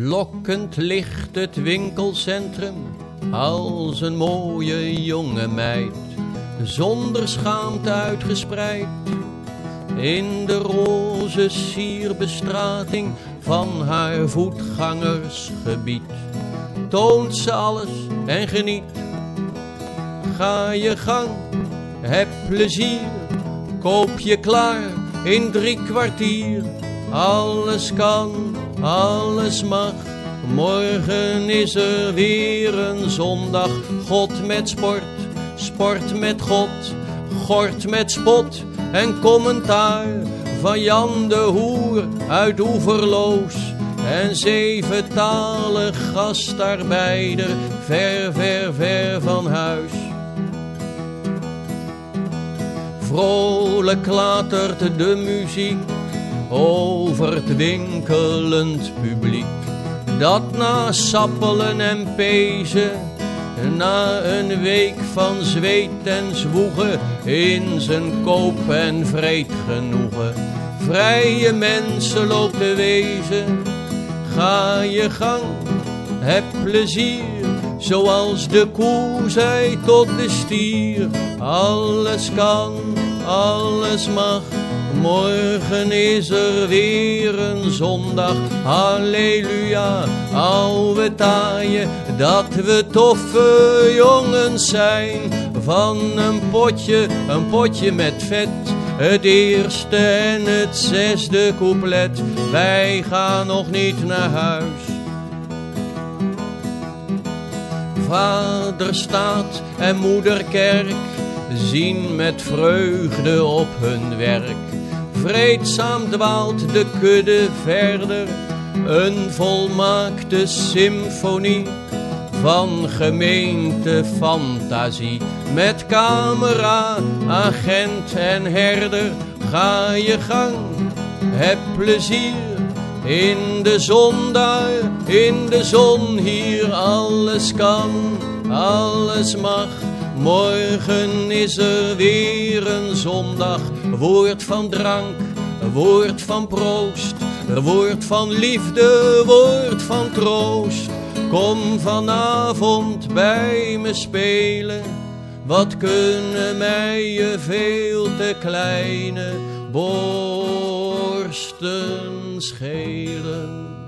Lokkend ligt het winkelcentrum als een mooie jonge meid, zonder schaamte uitgespreid. In de roze sierbestrating van haar voetgangersgebied toont ze alles en geniet. Ga je gang, heb plezier, koop je klaar in drie kwartier. Alles kan, alles mag. Morgen is er weer een zondag. God met sport, sport met God, gort met spot en commentaar van Jan de Hoer uit Oeverloos. En zeventalig gastarbeider, ver, ver, ver van huis. Vrolijk klatert de muziek over het winkelend publiek. Dat na sappelen en pezen, na een week van zweet en zwoegen, in zijn koop en vreed genoegen, vrije mensen loopt te wezen. Ga je gang, heb plezier, zoals de koe zei tot de stier. Alles kan, alles mag Morgen is er weer een zondag, halleluja, ouwe taaien, dat we toffe jongens zijn. Van een potje, een potje met vet, het eerste en het zesde couplet, wij gaan nog niet naar huis. Vader staat en moeder kerk. Zien met vreugde op hun werk vreedzaam dwaalt de kudde verder, een volmaakte symfonie van gemeentefantasie. Met camera, agent en herder, ga je gang, heb plezier. In de zon daar, in de zon hier, alles kan, alles mag Morgen is er weer een zondag, woord van drank, woord van proost, woord van liefde, woord van troost. Kom vanavond bij me spelen, wat kunnen mij je veel te kleine borsten schelen.